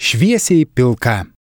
šviesiai pilka.